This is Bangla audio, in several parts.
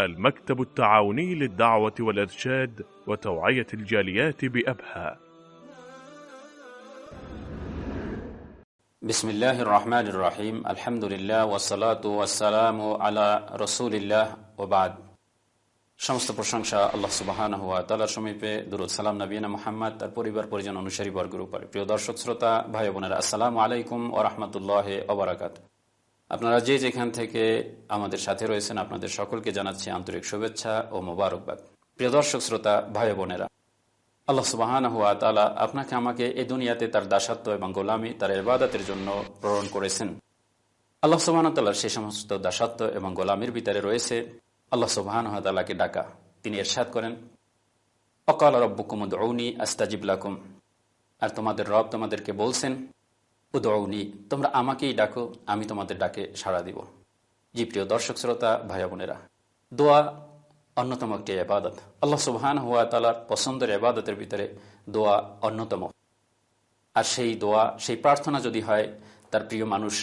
المكتب التعاوني للدعوة والإرشاد وتوعية الجاليات بأبها بسم الله الرحمن الرحيم الحمد لله والصلاة والسلام على رسول الله وبعد সমস্ত প্রশংসা আল্লাহ সুবাহান হুয়া তালার সমীপে দুরুদ সালাম নবীনা মোহাম্মদ তার পরিবার পরিজন অনুসারী বর্গের উপরে প্রিয় দর্শক শ্রোতা ভাই বোনেরা আসসালামু আলাইকুম ও রহমতুল্লাহ অবরাকাত আপনারা যে যেখান থেকে আমাদের সাথে রয়েছেন, আপনাদের সকলকে জানাচ্ছি আন্তরিক শুভেচ্ছা ও মোবারকবাদ। প্রিয় দর্শক, শ্রোতা, ভাই বোনেরা, আল্লাহ সুবাহান হুয়া তালা আপনাকে আমাকে এই দুনিয়াতে তার দাসত্ব এবং গোলামি, তার এবাদতের জন্য প্রেরণ করেছেন। আল্লাহ সুবাহান তাল্লার সেই সমস্ত দাসত্ব এবং গোলামির ভিতরে রয়েছে। আল্লাহ সুবাহান তালাকে ডাকা। তিনি এরশাদ করেন। অকাল রব্বুকুমুদ ঔনি আস্তাজিবলাকুম আর তোমাদের রব তোমাদেরকে বলছেন উদৌনি তোমরা আমাকেই ডাকো, আমি তোমাদের ডাকে সাড়া দিব। জি প্রিয় দর্শক, শ্রোতা, ভাই বোনেরা, দোয়া অন্যতম একটি এবাদত আল্লাহ সুবহান হুয়া তালার পছন্দের এবাদতের ভিতরে দোয়া অন্যতম। আর সেই দোয়া, সেই প্রার্থনা যদি হয়, তার প্রিয় মানুষ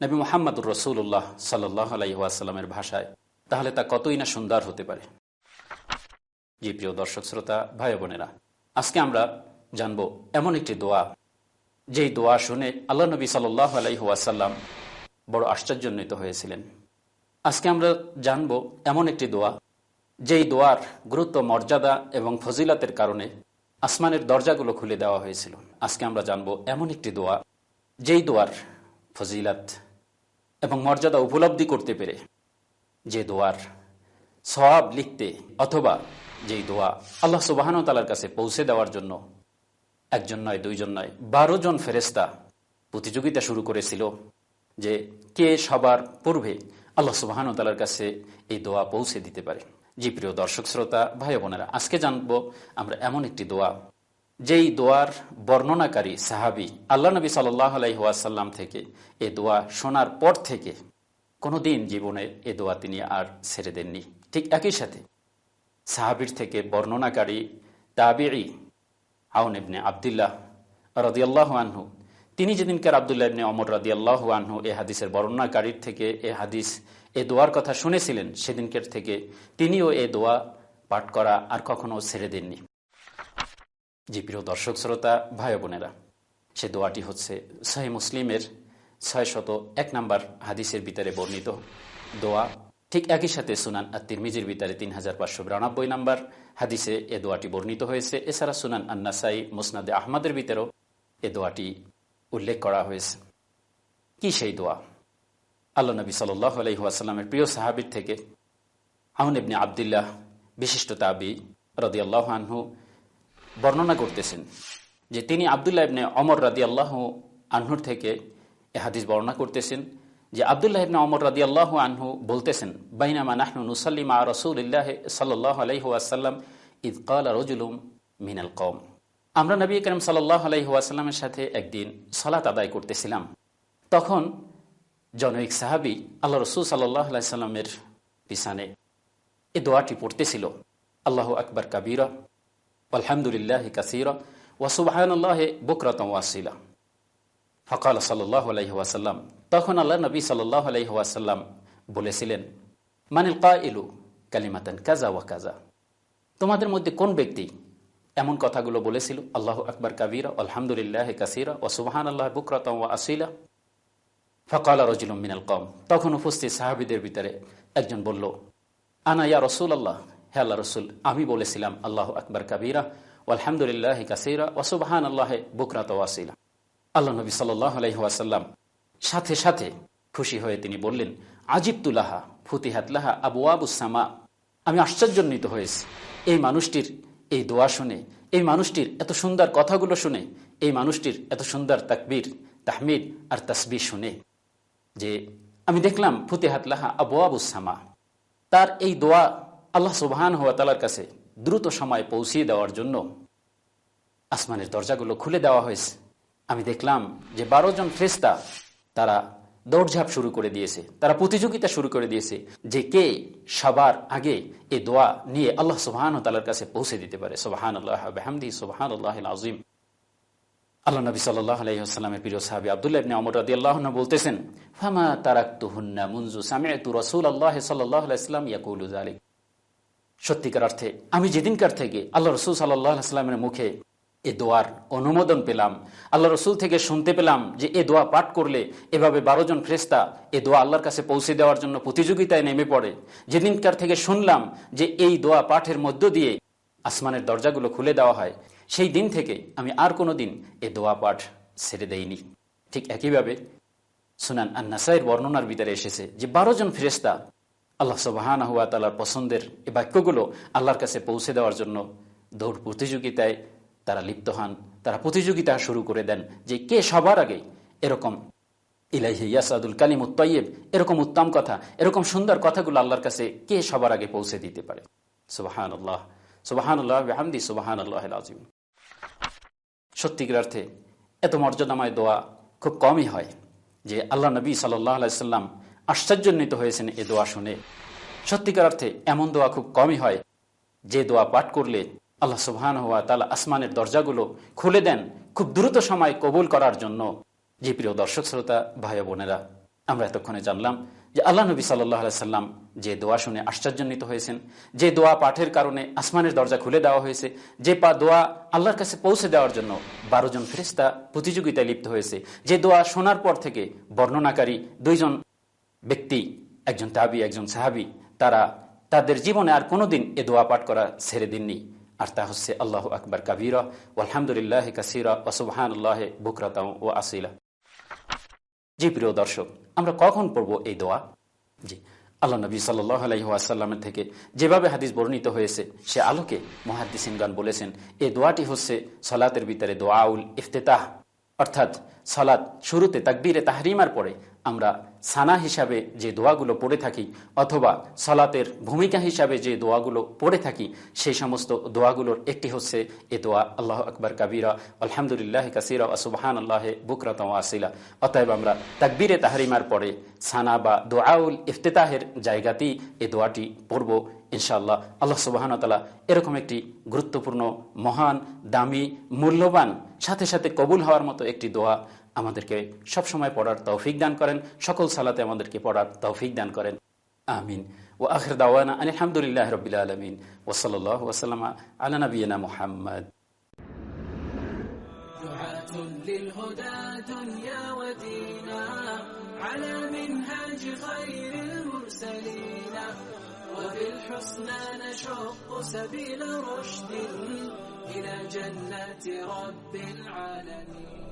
নবী মোহাম্মদুর রসুল্লাহ সাল্লাহ আলাইসাল্লামের ভাষায়, তাহলে তা কতই না সুন্দর হতে পারে। জি প্রিয় দর্শক, শ্রোতা, ভাই বোনেরা, আজকে আমরা জানব এমন একটি দোয়া যেই দোয়া শুনে আল্লাহ নবী সাল্লাহ আলাইহাসাল্লাম বড় আশ্চর্যান্বিত হয়েছিলেন। আজকে আমরা জানব এমন একটি দোয়া, যেই দোয়ার গুরুত্ব, মর্যাদা এবং ফজিলাতের কারণে আসমানের দরজাগুলো খুলে দেওয়া হয়েছিল। আজকে আমরা জানব এমন একটি দোয়া, যেই দোয়ার ফজিলাত এবং মর্যাদা উপলব্ধি করতে পেরে যে দোয়ার সবাব লিখতে অথবা যেই দোয়া আল্লাহ সুবাহান তালার কাছে পৌঁছে দেওয়ার জন্য একজন নয়, দুইজন নয়, বারো জন ফেরেস্তা প্রতিযোগিতা শুরু করেছিল যে কে সবার পূর্বে আল্লাহ সুবাহান তালার কাছে এই দোয়া পৌঁছে দিতে পারে। জি প্রিয় দর্শক, শ্রোতা, ভাই বোনেরা, আজকে জানব আমরা এমন একটি দোয়া, যেই দোয়ার বর্ণনাকারী সাহাবি আল্লাহ নবী সাল্লাহ আলাইহাসাল্লাম থেকে এ দোয়া শোনার পর থেকে কোনোদিন জীবনে এ দোয়া তিনি আর ছেড়ে দেননি। ঠিক একই সাথে সাহাবির থেকে বর্ণনাকারী তাবিরি আউন ইবনে আবদুল্লাহ রদিয়াল্লাহ আনহু। তিনি যেদিনকার আবদুল্লাহ ইবনে অমর রদিয়াল্লাহ আনহু এ হাদিসের বর্ণনাকারীর থেকে এ হাদিস, এ দোয়ার কথা শুনেছিলেন, সেদিনকের থেকে তিনিও এ দোয়া পাঠ করা আর কখনো ছেড়ে দেননি। জি, প্রিয় দর্শক, শ্রোতা, ভাই বোনেরা, সে দোয়াটি হচ্ছে সাহি মুসলিমের ছয় শত এক নাম্বার হাদিসের ভিতরে বর্ণিত দোয়া। ঠিক একই সাথে সুনান আর মিজির ভিতরে তিন হাজার পাঁচশো বিরানব্বই নাম্বার হাদিসে এ দোয়াটি বর্ণিত হয়েছে। এছাড়া সুনান আন্নাসাই মুসনাদে আহমদের ভিতরেও এ দোয়াটি উল্লেখ করা হয়েছে। কি সেই দোয়া? আল্লাহ নবী সাল্লাহ প্রিয় সাহাবির থেকে আহন ইবনে আবদুল্লাহ বিশিষ্ট তাবি রদি আল্লাহ আনহু বর্ণনা করতেছেন যে তিনি আবদুল্লাহ ইবনে অমর রাদি আল্লাহ আনহুর থেকে এ হাদিস বর্ণনা করতেছেন। যে আবদুল্লাহ ইবনে অমর রাদি আল্লাহ আনহু বলতেছেন, বাইনামা নাহনু নুসাল্লিমা রসুল্লাহ সাল্লাহ আলহিহাসাল্লাম ইদ কাল রজুলুম মিনাল কম আমরা নবী করিম সাল্লাহ আলহিহাসাল্লামের সাথে একদিন সলাত আদায় করতেছিলাম। তখন জনৈক সাহাবি আল্লাহ রসুল সাল্লাহ আলাইসাল্লামের পিছনে এ দোয়াটি পড়তেছিল, আল্লাহ আকবর কাবিরা আলহামদুলিল্লাহ কাসিরা ওয়াসুবাহান্লাহ বকরতম ওয়াসিলা ফকাল সাল্লাহ আলাইহাসাল্লাম তখন আল্লাহ নবী সাল্লাহ আলাইহাসাল্লাম বলেছিলেন, মানিল কা ইলু কালিমাতান কাজা ওয়া কাজা তোমাদের মধ্যে কোন ব্যক্তি এমন কথাগুলো বলেছিল? আল্লাহ আকবর কাবিরা, আলহামদুলিল্লাহ কাসিরা ওয়াসুবাহান আল্লাহ বুকরতম ওয়া আসিলা। ফকাল রজুলুম মিনাল কম তখন উপস্থিত সাহাবিদের ভিতরে একজন বলল, আনা ইয়া রসুল আল্লাহ হে আল্লাহ রসুল, আমি বলেছিলাম, আল্লাহ আকবর কাবিরা, আলহামদুলিল্লাহ কাসিরা ওসুবাহান আল্লাহ বুকরাত ওয়াসিলা আল্লাহ নবী সাল্লাহ আলহিহাসাল্লাম সাথে সাথে খুশি হয়ে তিনি বললেন আজিবতুল্লাহা ফুতিহাতলাহা আবু আবুসামা আমি আশ্চর্যান্বিত হয়েছি। এই মানুষটির এই দোয়া শুনে, এই মানুষটির এত সুন্দর কথাগুলো শুনে, এই মানুষটির এত সুন্দর তাকবীর, তাহমিদ আর তসবি শুনে যে আমি দেখলাম ফুতেহাতলাহা আবু আবুসামা তার এই দোয়া আল্লাহ সুবহান হওয়া তালার কাছে দ্রুত সময় পৌঁছিয়ে দেওয়ার জন্য আসমানের দরজাগুলো খুলে দেওয়া হয়েছে। আমি দেখলাম যে বারো জন ফ্রেস্তা তারা দৌড়ঝাঁপ শুরু করে দিয়েছে, তারা প্রতিযোগিতা শুরু করে দিয়েছে যে কে সবার আগে এই দোয়া নিয়ে আল্লাহ সুবাহান তালার কাছে পৌঁছে দিতে পারে। সুবাহান আল্লাহ বেহামদি আল্লাহ আজিম আল্লাহ নবী সাল্লাহ প্রিয় সাহাবি আবদুল্লাহ আল্লাহ বলতেছেন, ফামা সামিআতু রাসূল আল্লাহ ইয়াকুলু সত্যিকার অর্থে আমি যেদিনকার থেকে আল্লাহ রসুল সাল্লামের মুখে এ দোয়ার অনুমোদন পেলাম। আল্লাহ রসুল থেকে শুনতে পেলাম যে এ দোয়া পাঠ করলে এভাবে বারো জন ফ্রেস্তা এ দোয়া আল্লাহর কাছে পৌঁছে দেওয়ার জন্য প্রতিযোগিতায় নেমে পড়ে। যেদিনকার থেকে শুনলাম যে এই দোয়া পাঠের মধ্য দিয়ে আসমানের দরজাগুলো খুলে দেওয়া হয়, সেই দিন থেকে আমি আর কোনো দিন এ দোয়া পাঠ ছেড়ে দেইনি। ঠিক একইভাবে সুনান আন্নাসাইয়ের বর্ণনার ভিতরে এসেছে যে বারো জন ফেরেস্তা আল্লাহ সবাহান হুয়া তালার পছন্দের এ বাক্যগুলো আল্লাহর কাছে পৌঁছে দেওয়ার জন্য দৌড় প্রতিযোগিতায় তারা লিপ্ত হন, তারা প্রতিযোগিতা শুরু করে দেন যে কে সবার আগে এরকম ইলাহি ইয়াসাদুল কালিম উত্তয়েব এরকম উত্তম কথা, এরকম সুন্দর কথাগুলো আল্লাহর কাছে কে সবার আগে পৌঁছে দিতে পারে? সুবাহান আল্লাহ সুবাহান আল্লাহ সুবাহান আল্লাহ আজিম সত্যিকার অর্থে এত মর্যাদাময় দোয়া খুব কমই হয় যে আল্লাহ নবী সাল্লাহ আলাইসাল্লাম আশ্চর্যান্বিত হয়েছেন এ দোয়া শুনে। সত্যিকার অর্থে এমন দোয়া খুব কমই হয় যে দোয়া পাঠ করলে আল্লাহ সুবহান হওয়া তালা আসমানের দরজাগুলো খুলে দেন খুব দ্রুত সময় কবুল করার জন্য। যে প্রিয় দর্শক, শ্রোতা, ভাই বোনেরা, আমরা এতক্ষণে জানলাম যে আল্লাহ নবী সাল্লাহ সাল্লাম যে দোয়া শুনে আশ্চর্যান্বিত হয়েছেন, যে দোয়া পাঠের কারণে আসমানের দরজা খুলে দেওয়া হয়েছে, যে পা দোয়া আল্লাহর কাছে পৌঁছে দেওয়ার জন্য বারো জন ফেরিস্তা প্রতিযোগিতায় লিপ্ত হয়েছে, যে দোয়া শোনার পর থেকে বর্ণনাকারী দুইজন ব্যক্তি, একজন তাবি, একজন সাহাবি, তারা তাদের জীবনে আর কোনোদিন এ দোয়া পাঠ করা ছেড়ে দিননি। আর তা হচ্ছে আল্লাহ আকবর কাবিরা আলহামদুলিল্লাহ কাসিরা ও সুবহান আল্লাহ বুকরাতা ও আসিলা। জি প্রিয় দর্শক, আমরা কখন পড়ব এই দোয়া? জি, আল্লাহ নবী সাল্লাসাল্লামের থেকে যেভাবে হাদিস বর্ণিত হয়েছে, সে আলোকে মহাদিসিনগান বলেছেন এই দোয়াটি হচ্ছে সলাতের ভিতরে দোয়াউল ইফতেতাহ। অর্থাৎ সলাৎ শুরুতে তাকবীরে তাহরিমার পরে আমরা সানা হিসাবে যে দোয়াগুলো পড়ে থাকি অথবা সলাতের ভূমিকা হিসাবে যে দোয়াগুলো পড়ে থাকি সেই সমস্ত দোয়াগুলোর একটি হচ্ছে এ দোয়া, আল্লাহ আকবর কাবিরা, আলহামদুলিল্লাহ কাসিরা সুবাহান আল্লাহ বুকরাত আসিলা। অতএব আমরা তাকবীরে তাহরিমার পরে সানা বা দোয়াউল ইফতেতাহের জায়গাতেই এ দোয়াটি পড়ব। ইনশাআল্লাহ আল্লাহ সুবাহানতালা এরকম একটি গুরুত্বপূর্ণ মহান দামি মূল্যবান সাথে সাথে কবুল হওয়ার মতো একটি দোয়া আমাদেরকে সবসময় পড়ার তৌফিক দান করেন সকল সালাতে আমাদেরকে পড়ার তৌফিক দান করেন আমিন ও আখির দাওয়ানা আলহামদুলিল্লাহ রবিল আলমিন ওসলাল্লাহ ওসালাম আলা নবীনা মুহাম্মদ للهدى دنيا ودينا على منهاج خير المرسلين وبالحسنى نشق سبيل رشد إلى جنات رب العالمين.